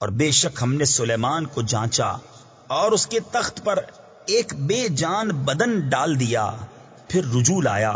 اور بے شک ہم نے سلیمان کو جانچا اور اس کے تخت پر ایک بے جان بدن ڈال دیا، پھر رجوع لایا۔